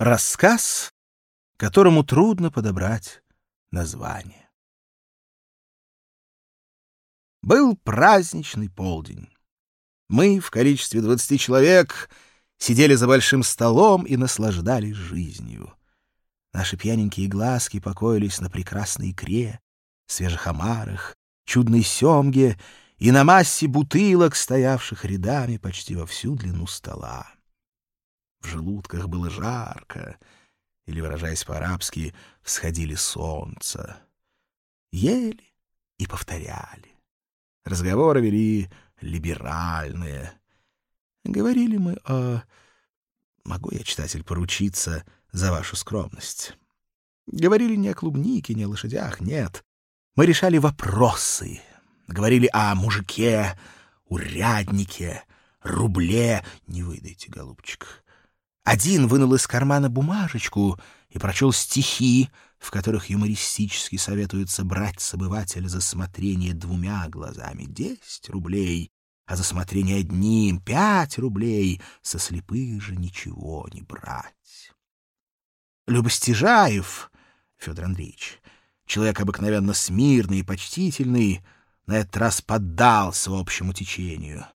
Рассказ, которому трудно подобрать название. Был праздничный полдень. Мы в количестве двадцати человек сидели за большим столом и наслаждались жизнью. Наши пьяненькие глазки покоились на прекрасной икре, свежих омарах, чудной семге и на массе бутылок, стоявших рядами почти во всю длину стола. В желудках было жарко, или, выражаясь по-арабски, всходили солнце. Ели и повторяли. Разговоры вели либеральные. Говорили мы о... Могу я, читатель, поручиться за вашу скромность? Говорили не о клубнике, не о лошадях, нет. Мы решали вопросы. Говорили о мужике, уряднике, рубле. Не выдайте, голубчик. Один вынул из кармана бумажечку и прочел стихи, в которых юмористически советуется брать с обывателя за смотрение двумя глазами десять рублей, а за смотрение одним пять рублей, со слепых же ничего не брать. Любостяжаев, Федор Андреевич, человек обыкновенно смирный и почтительный, на этот раз поддался общему течению.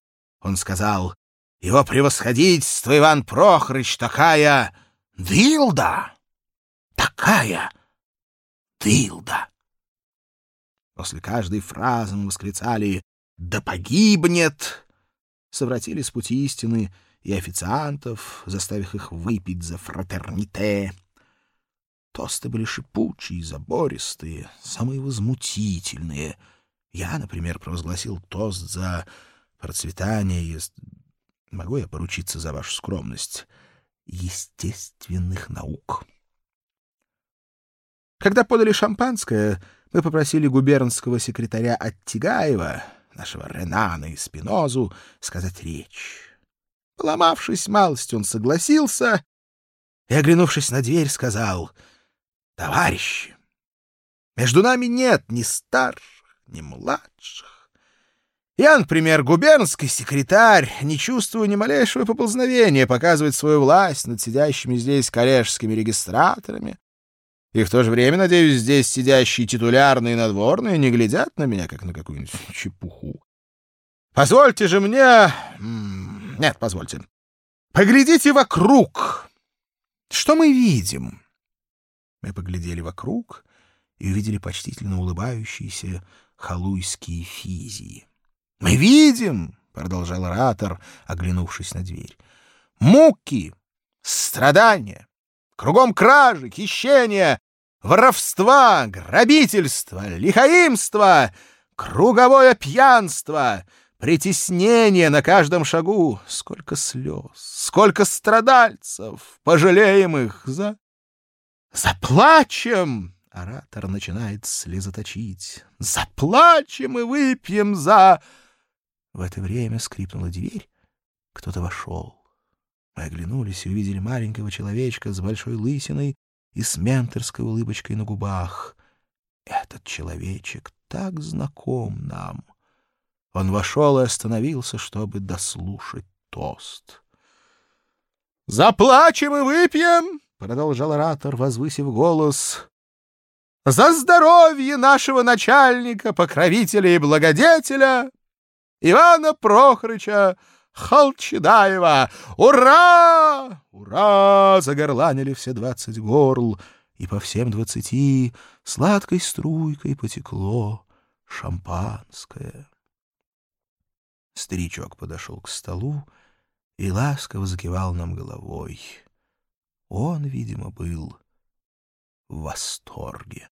Он сказал, его превосходительство Иван Прохорыч такая дылда, такая дылда. После каждой фразы мы восклицали «Да погибнет!» Совратили с пути истины и официантов, заставив их выпить за фратерните. Тосты были шипучие, забористые, самые возмутительные. Я, например, провозгласил тост за процветание Могу я поручиться за вашу скромность? Естественных наук. Когда подали шампанское, мы попросили губернского секретаря Оттигаева, нашего Ренана и Спинозу, сказать речь. Поломавшись малость, он согласился и, оглянувшись на дверь, сказал, «Товарищи, между нами нет ни старших, ни младших. Я, например, губернский секретарь, не чувствую ни малейшего поползновения показывать свою власть над сидящими здесь коллежскими регистраторами. И в то же время, надеюсь, здесь сидящие титулярные надворные не глядят на меня, как на какую-нибудь чепуху. Позвольте же мне... Нет, позвольте. Поглядите вокруг. Что мы видим? Мы поглядели вокруг и увидели почтительно улыбающиеся халуйские физии. Мы видим, — продолжал оратор, оглянувшись на дверь, — муки, страдания, кругом кражи, хищения, воровства, грабительства, лихаимства, круговое пьянство, притеснение на каждом шагу. Сколько слез, сколько страдальцев, пожалеем их за... Заплачем! Оратор начинает слезоточить. Заплачем и выпьем за... В это время скрипнула дверь. Кто-то вошел. Мы оглянулись и увидели маленького человечка с большой лысиной и с менторской улыбочкой на губах. Этот человечек так знаком нам. Он вошел и остановился, чтобы дослушать тост. «Заплачем и выпьем!» — продолжал оратор, возвысив голос. «За здоровье нашего начальника, покровителя и благодетеля!» Ивана Прохорыча Халчедаева! Ура! Ура! Загорланили все двадцать горл, и по всем двадцати сладкой струйкой потекло шампанское. Старичок подошел к столу и ласково закивал нам головой. Он, видимо, был в восторге.